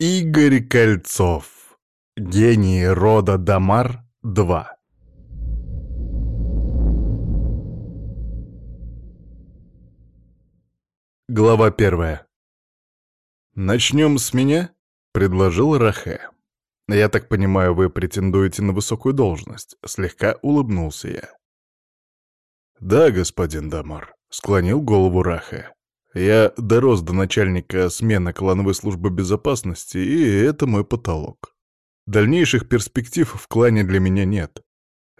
Игорь Кольцов. Гений рода Дамар 2. Глава первая. «Начнем с меня?» — предложил Рахе. «Я так понимаю, вы претендуете на высокую должность?» — слегка улыбнулся я. «Да, господин Дамар», — склонил голову Рахе. Я дорос до начальника смены клановой службы безопасности, и это мой потолок. Дальнейших перспектив в клане для меня нет.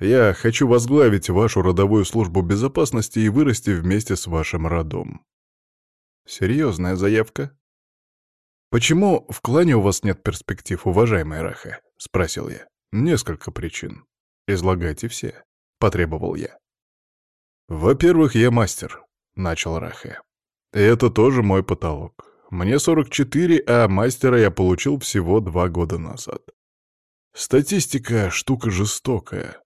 Я хочу возглавить вашу родовую службу безопасности и вырасти вместе с вашим родом. Серьезная заявка. «Почему в клане у вас нет перспектив, уважаемый Раха?» — спросил я. «Несколько причин. Излагайте все», — потребовал я. «Во-первых, я мастер», — начал Это тоже мой потолок. Мне 44, а мастера я получил всего два года назад. Статистика — штука жестокая.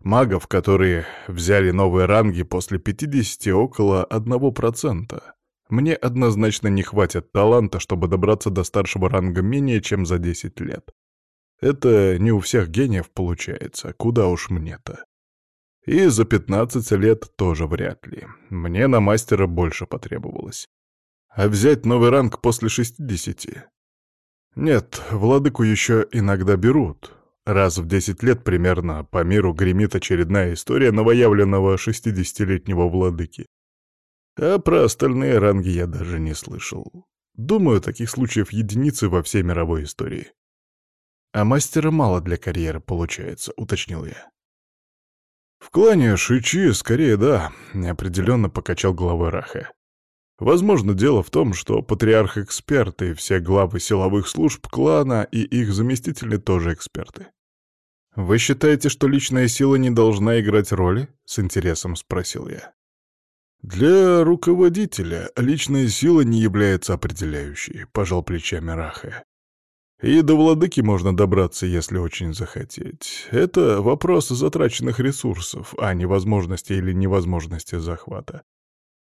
Магов, которые взяли новые ранги после 50 около 1%. Мне однозначно не хватит таланта, чтобы добраться до старшего ранга менее чем за 10 лет. Это не у всех гениев получается, куда уж мне-то. И за 15 лет тоже вряд ли. Мне на мастера больше потребовалось. А взять новый ранг после 60? Нет, владыку еще иногда берут. Раз в 10 лет примерно по миру гремит очередная история новоявленного 60-летнего владыки. А про остальные ранги я даже не слышал. Думаю, таких случаев единицы во всей мировой истории. А мастера мало для карьеры получается, уточнил я. «В клане Шичи, скорее да», — неопределенно покачал головой Раха. «Возможно, дело в том, что патриарх эксперты, все главы силовых служб клана и их заместители тоже эксперты». «Вы считаете, что личная сила не должна играть роли?» — с интересом спросил я. «Для руководителя личная сила не является определяющей», — пожал плечами Раха. И до владыки можно добраться, если очень захотеть. Это вопрос затраченных ресурсов, а не возможности или невозможности захвата.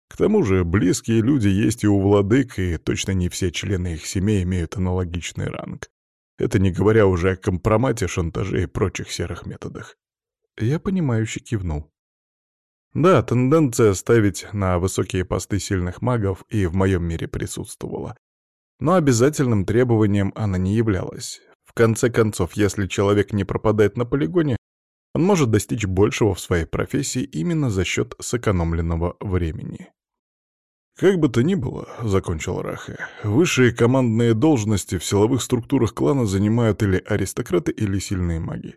К тому же близкие люди есть и у владык, и точно не все члены их семей имеют аналогичный ранг. Это не говоря уже о компромате, шантаже и прочих серых методах. Я понимающе кивнул. Да, тенденция ставить на высокие посты сильных магов и в моем мире присутствовала. Но обязательным требованием она не являлась. В конце концов, если человек не пропадает на полигоне, он может достичь большего в своей профессии именно за счет сэкономленного времени. «Как бы то ни было», — закончил Рахе, — «высшие командные должности в силовых структурах клана занимают или аристократы, или сильные маги.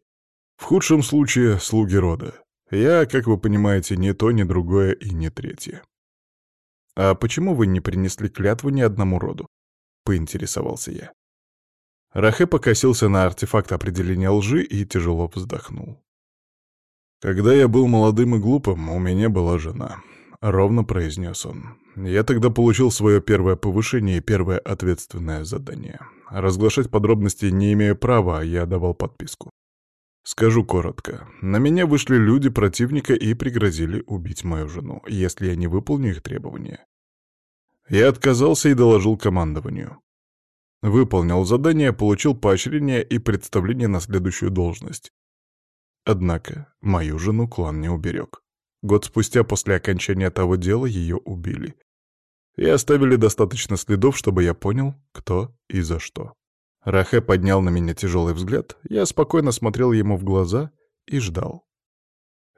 В худшем случае — слуги рода. Я, как вы понимаете, ни то, ни другое и ни третье». «А почему вы не принесли клятву ни одному роду?» — поинтересовался я. Рахе покосился на артефакт определения лжи и тяжело вздохнул. «Когда я был молодым и глупым, у меня была жена», — ровно произнес он. «Я тогда получил свое первое повышение и первое ответственное задание. Разглашать подробности не имея права, а я давал подписку. Скажу коротко. На меня вышли люди противника и пригрозили убить мою жену, если я не выполню их требования. Я отказался и доложил командованию. Выполнил задание, получил поощрение и представление на следующую должность. Однако мою жену клан не уберег. Год спустя после окончания того дела ее убили. И оставили достаточно следов, чтобы я понял, кто и за что. Рахе поднял на меня тяжелый взгляд, я спокойно смотрел ему в глаза и ждал.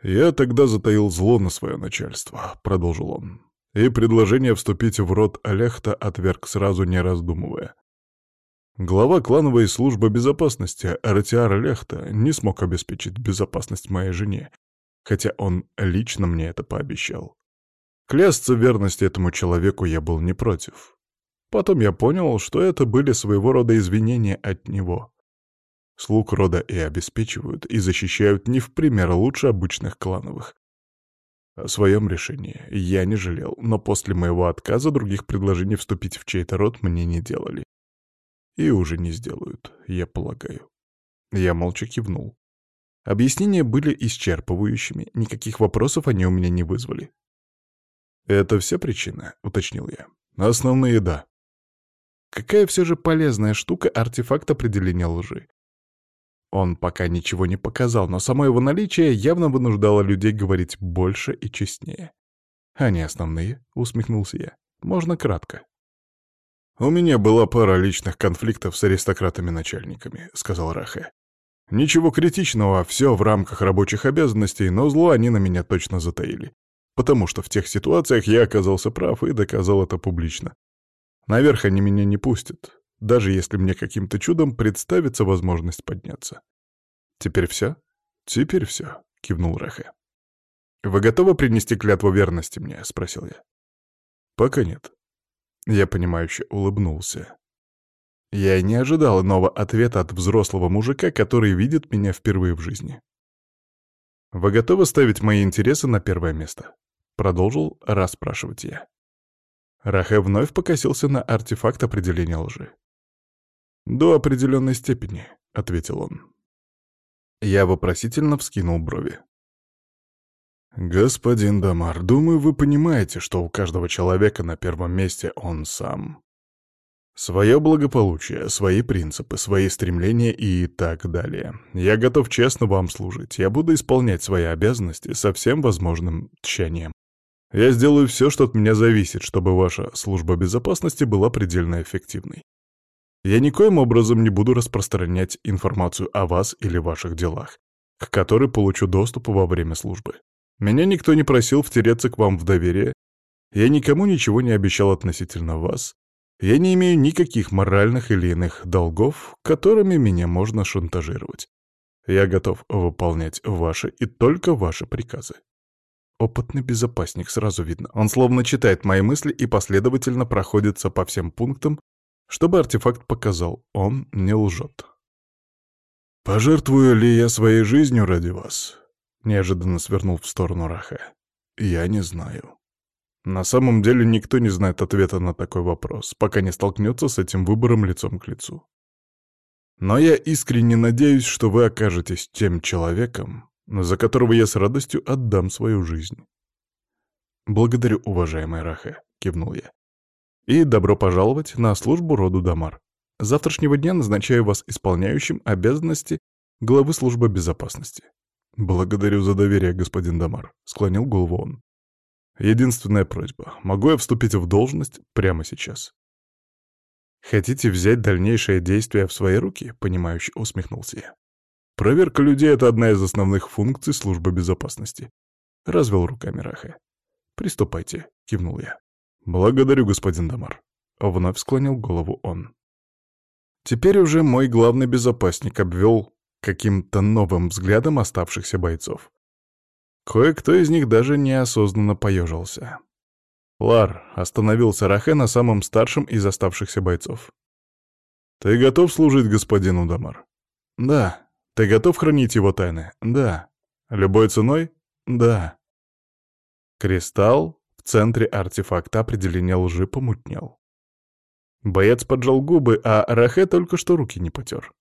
«Я тогда затаил зло на свое начальство», — продолжил он и предложение вступить в род Аляхта отверг сразу не раздумывая. Глава клановой службы безопасности Ратиар Лехта не смог обеспечить безопасность моей жене, хотя он лично мне это пообещал. Клясться верности этому человеку я был не против. Потом я понял, что это были своего рода извинения от него. Слуг рода и обеспечивают, и защищают не в пример лучше обычных клановых. О своем решении я не жалел, но после моего отказа других предложений вступить в чей-то род мне не делали. И уже не сделают, я полагаю. Я молча кивнул. Объяснения были исчерпывающими, никаких вопросов они у меня не вызвали. «Это вся причина?» — уточнил я. «Основные — да». Какая все же полезная штука артефакт определения лжи. Он пока ничего не показал, но само его наличие явно вынуждало людей говорить больше и честнее. «Они основные», — усмехнулся я. «Можно кратко». «У меня была пара личных конфликтов с аристократами-начальниками», — сказал Рахе. «Ничего критичного, все в рамках рабочих обязанностей, но зло они на меня точно затаили. Потому что в тех ситуациях я оказался прав и доказал это публично. Наверх они меня не пустят, даже если мне каким-то чудом представится возможность подняться. Теперь все? Теперь все, кивнул Рахе. «Вы готовы принести клятву верности мне?» — спросил я. «Пока нет». Я понимающе улыбнулся. Я не ожидал иного ответа от взрослого мужика, который видит меня впервые в жизни. «Вы готовы ставить мои интересы на первое место?» — продолжил расспрашивать я. Рахе вновь покосился на артефакт определения лжи. «До определенной степени», — ответил он. Я вопросительно вскинул брови. «Господин Дамар, думаю, вы понимаете, что у каждого человека на первом месте он сам. Свое благополучие, свои принципы, свои стремления и так далее. Я готов честно вам служить. Я буду исполнять свои обязанности со всем возможным тщанием. Я сделаю все, что от меня зависит, чтобы ваша служба безопасности была предельно эффективной. Я никоим образом не буду распространять информацию о вас или ваших делах, к которой получу доступ во время службы. Меня никто не просил втереться к вам в доверие, я никому ничего не обещал относительно вас, я не имею никаких моральных или иных долгов, которыми меня можно шантажировать. Я готов выполнять ваши и только ваши приказы. Опытный безопасник, сразу видно. Он словно читает мои мысли и последовательно проходится по всем пунктам, чтобы артефакт показал, он не лжет. «Пожертвую ли я своей жизнью ради вас?» — неожиданно свернул в сторону Раха. «Я не знаю. На самом деле никто не знает ответа на такой вопрос, пока не столкнется с этим выбором лицом к лицу. Но я искренне надеюсь, что вы окажетесь тем человеком, за которого я с радостью отдам свою жизнь. «Благодарю, уважаемый Рахе», — кивнул я. «И добро пожаловать на службу роду Дамар. С завтрашнего дня назначаю вас исполняющим обязанности главы службы безопасности». «Благодарю за доверие, господин Дамар», — склонил голову он. «Единственная просьба. Могу я вступить в должность прямо сейчас?» «Хотите взять дальнейшее действие в свои руки?» — понимающе усмехнулся я. Проверка людей — это одна из основных функций службы безопасности. Развел руками Рахе. «Приступайте», — кивнул я. «Благодарю, господин Дамар». Вновь склонил голову он. Теперь уже мой главный безопасник обвел каким-то новым взглядом оставшихся бойцов. Кое-кто из них даже неосознанно поежился. Лар остановился Рахе на самом старшем из оставшихся бойцов. «Ты готов служить господину Дамар?» «Да», ты готов хранить его тайны? Да. Любой ценой? Да. Кристалл в центре артефакта определения лжи помутнел. Боец поджал губы, а Рахе только что руки не потер.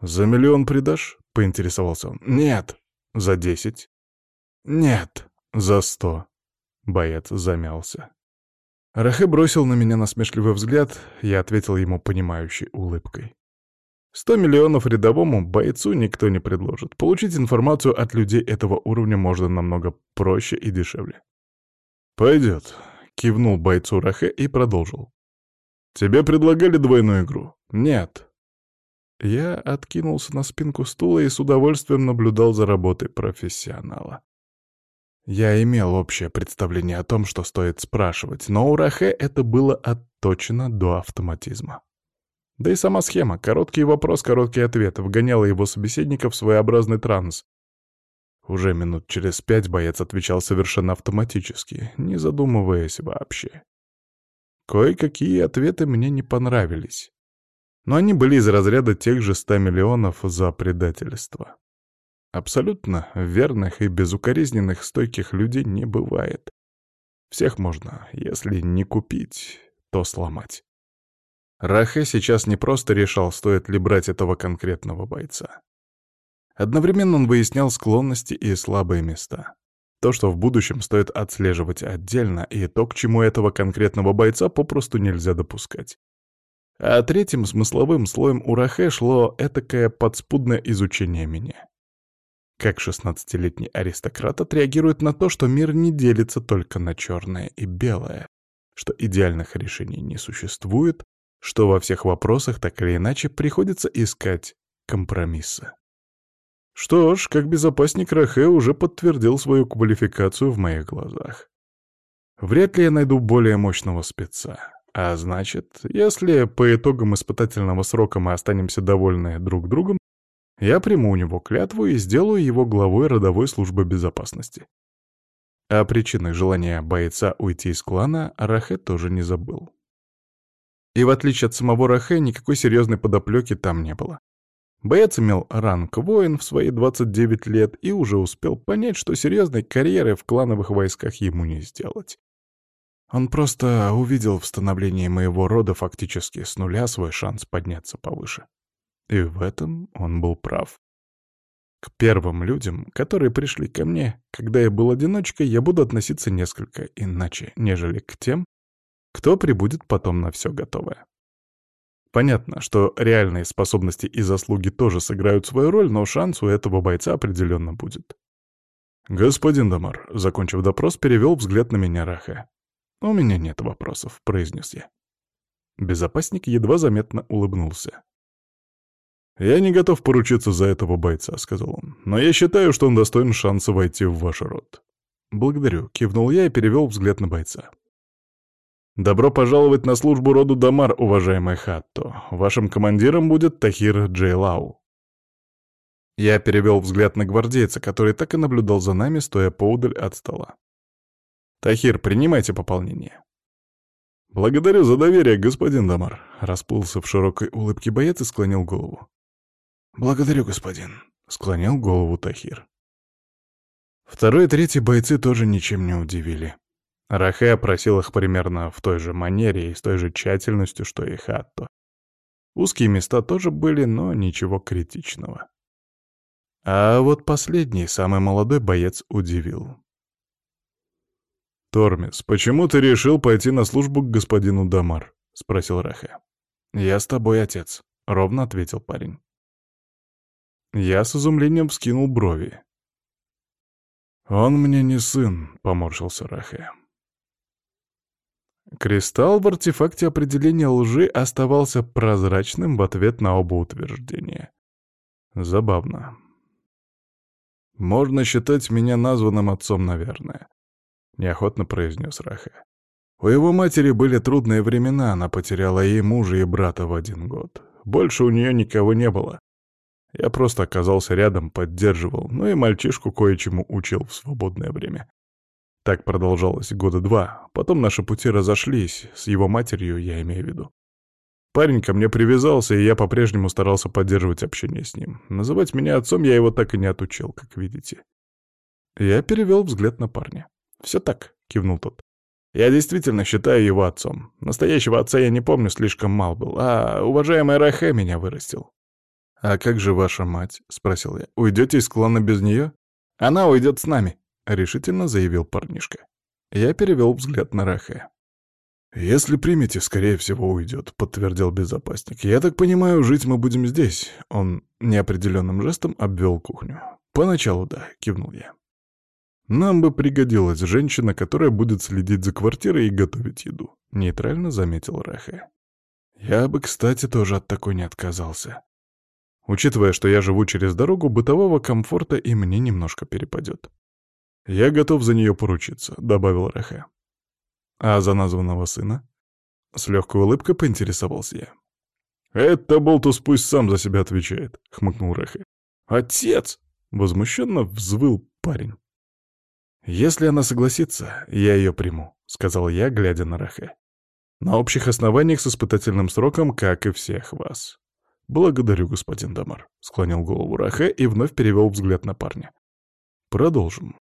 «За миллион придашь?» — поинтересовался он. «Нет». «За десять?» «Нет». «За сто». Боец замялся. Рахе бросил на меня насмешливый взгляд, я ответил ему понимающей улыбкой. Сто миллионов рядовому бойцу никто не предложит. Получить информацию от людей этого уровня можно намного проще и дешевле. «Пойдет», — кивнул бойцу Рахе и продолжил. «Тебе предлагали двойную игру?» «Нет». Я откинулся на спинку стула и с удовольствием наблюдал за работой профессионала. Я имел общее представление о том, что стоит спрашивать, но у Рахе это было отточено до автоматизма. Да и сама схема «короткий вопрос, короткий ответ» вгоняла его собеседника в своеобразный транс. Уже минут через пять боец отвечал совершенно автоматически, не задумываясь вообще. Кое-какие ответы мне не понравились. Но они были из разряда тех же ста миллионов за предательство. Абсолютно верных и безукоризненных стойких людей не бывает. Всех можно, если не купить, то сломать. Рахе сейчас не просто решал, стоит ли брать этого конкретного бойца. Одновременно он выяснял склонности и слабые места. То, что в будущем стоит отслеживать отдельно, и то, к чему этого конкретного бойца попросту нельзя допускать. А третьим смысловым слоем у Рахе шло этакое подспудное изучение меня. Как шестнадцатилетний аристократ отреагирует на то, что мир не делится только на черное и белое, что идеальных решений не существует, что во всех вопросах так или иначе приходится искать компромиссы. Что ж, как безопасник Рахе уже подтвердил свою квалификацию в моих глазах. Вряд ли я найду более мощного спеца. А значит, если по итогам испытательного срока мы останемся довольны друг другом, я приму у него клятву и сделаю его главой родовой службы безопасности. О причинах желания бойца уйти из клана Рахе тоже не забыл. И в отличие от самого Рахе, никакой серьезной подоплеки там не было. Боец имел ранг воин в свои 29 лет и уже успел понять, что серьезной карьеры в клановых войсках ему не сделать. Он просто увидел в становлении моего рода фактически с нуля свой шанс подняться повыше. И в этом он был прав. К первым людям, которые пришли ко мне, когда я был одиночкой, я буду относиться несколько иначе, нежели к тем, кто прибудет потом на все готовое. Понятно, что реальные способности и заслуги тоже сыграют свою роль, но шанс у этого бойца определенно будет. «Господин Дамар», — закончив допрос, перевел взгляд на меня Раха. «У меня нет вопросов», — произнес я. Безопасник едва заметно улыбнулся. «Я не готов поручиться за этого бойца», — сказал он. «Но я считаю, что он достоин шанса войти в ваш род». «Благодарю», — кивнул я и перевел взгляд на бойца. «Добро пожаловать на службу роду Дамар, уважаемый Хатто. Вашим командиром будет Тахир Джейлау». Я перевел взгляд на гвардейца, который так и наблюдал за нами, стоя поудаль от стола. «Тахир, принимайте пополнение». «Благодарю за доверие, господин Дамар», — расплылся в широкой улыбке боец и склонил голову. «Благодарю, господин», — склонил голову Тахир. Второй и третий бойцы тоже ничем не удивили. Рахе опросил их примерно в той же манере и с той же тщательностью, что и Хатто. Узкие места тоже были, но ничего критичного. А вот последний, самый молодой боец удивил. «Тормис, почему ты решил пойти на службу к господину Дамар?» — спросил Рахе. «Я с тобой, отец», — ровно ответил парень. Я с изумлением вскинул брови. «Он мне не сын», — поморщился Рахе. Кристалл в артефакте определения лжи оставался прозрачным в ответ на оба утверждения. Забавно. «Можно считать меня названным отцом, наверное», — неохотно произнес Рахе. «У его матери были трудные времена, она потеряла и мужа, и брата в один год. Больше у нее никого не было. Я просто оказался рядом, поддерживал, ну и мальчишку кое-чему учил в свободное время. Так продолжалось года два, потом наши пути разошлись, с его матерью я имею в виду. Парень ко мне привязался, и я по-прежнему старался поддерживать общение с ним. Называть меня отцом я его так и не отучил, как видите. Я перевел взгляд на парня. «Все так», — кивнул тот. «Я действительно считаю его отцом. Настоящего отца я не помню, слишком мал был, а уважаемый Рахе меня вырастил. «А как же ваша мать?» — спросил я. «Уйдете из клана без нее?» «Она уйдет с нами», — решительно заявил парнишка. Я перевел взгляд на Рахе. «Если примете, скорее всего, уйдет», — подтвердил безопасник. «Я так понимаю, жить мы будем здесь». Он неопределенным жестом обвел кухню. «Поначалу да», — кивнул я. «Нам бы пригодилась женщина, которая будет следить за квартирой и готовить еду», — нейтрально заметил Рахе. «Я бы, кстати, тоже от такой не отказался. Учитывая, что я живу через дорогу, бытового комфорта и мне немножко перепадет. «Я готов за нее поручиться», — добавил Рахе. «А за названного сына?» С легкой улыбкой поинтересовался я. «Это Болтус пусть сам за себя отвечает», — хмыкнул Рахе. «Отец!» — возмущенно взвыл парень. «Если она согласится, я ее приму», — сказал я, глядя на Рахе. «На общих основаниях с испытательным сроком, как и всех вас». «Благодарю, господин Дамар», — склонил голову Рахе и вновь перевел взгляд на парня. «Продолжим».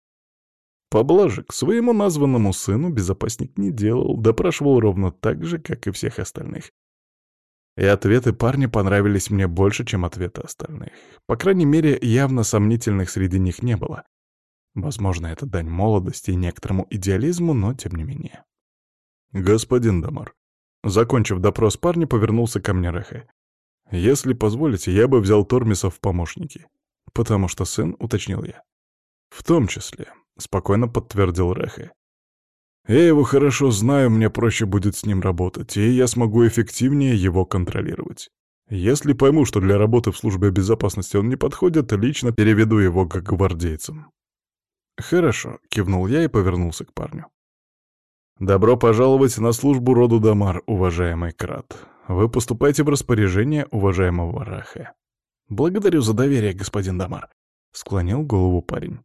Поблажек своему названному сыну безопасник не делал, допрашивал ровно так же, как и всех остальных. И ответы парня понравились мне больше, чем ответы остальных. По крайней мере, явно сомнительных среди них не было. Возможно, это дань молодости и некоторому идеализму, но тем не менее. «Господин Дамар, Закончив допрос парня, повернулся ко мне Рахе. «Если позволите, я бы взял Тормиса в помощники». «Потому что сын», — уточнил я. «В том числе», — спокойно подтвердил Рахе. «Я его хорошо знаю, мне проще будет с ним работать, и я смогу эффективнее его контролировать. Если пойму, что для работы в службе безопасности он не подходит, лично переведу его к гвардейцам». «Хорошо», — кивнул я и повернулся к парню. «Добро пожаловать на службу роду Дамар, уважаемый Крат. Вы поступаете в распоряжение уважаемого Раха». «Благодарю за доверие, господин Дамар», — склонил голову парень.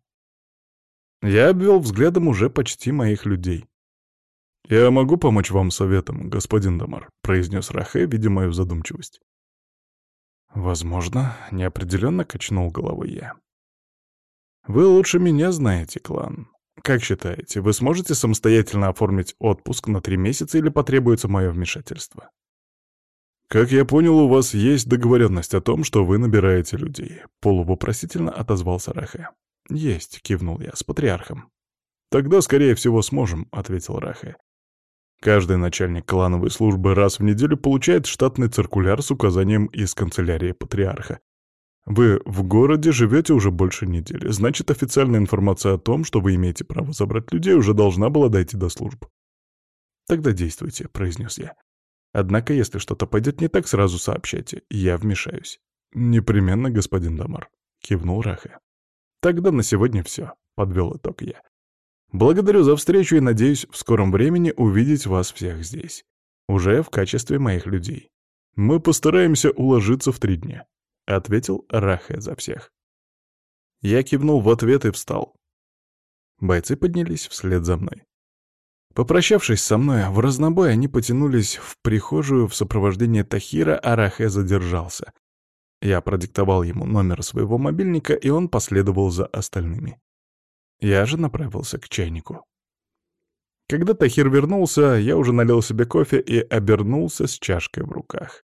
Я обвел взглядом уже почти моих людей. «Я могу помочь вам советом, господин Дамар», — произнес Рахе, видя мою задумчивость. «Возможно», — неопределенно качнул головой я. «Вы лучше меня знаете, клан. Как считаете, вы сможете самостоятельно оформить отпуск на три месяца или потребуется мое вмешательство?» «Как я понял, у вас есть договоренность о том, что вы набираете людей», — полувопросительно отозвался Рахе. «Есть», — кивнул я, — «с патриархом». «Тогда, скорее всего, сможем», — ответил Рахе. Каждый начальник клановой службы раз в неделю получает штатный циркуляр с указанием из канцелярии патриарха. Вы в городе живете уже больше недели, значит, официальная информация о том, что вы имеете право забрать людей, уже должна была дойти до служб. «Тогда действуйте», — произнес я. «Однако, если что-то пойдет не так, сразу сообщайте, я вмешаюсь». «Непременно, господин Дамар», — кивнул Раха. «Тогда на сегодня все», — подвел итог я. Благодарю за встречу и надеюсь в скором времени увидеть вас всех здесь. Уже в качестве моих людей. Мы постараемся уложиться в три дня», — ответил Рахе за всех. Я кивнул в ответ и встал. Бойцы поднялись вслед за мной. Попрощавшись со мной, в разнобой они потянулись в прихожую в сопровождении Тахира, а Рахе задержался. Я продиктовал ему номер своего мобильника, и он последовал за остальными. Я же направился к чайнику. Когда Тахир вернулся, я уже налил себе кофе и обернулся с чашкой в руках.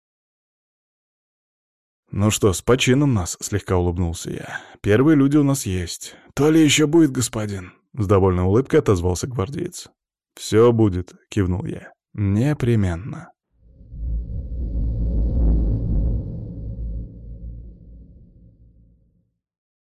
«Ну что, с почином нас», — слегка улыбнулся я. «Первые люди у нас есть. То ли еще будет, господин?» С довольной улыбкой отозвался гвардеец. «Все будет», — кивнул я. «Непременно».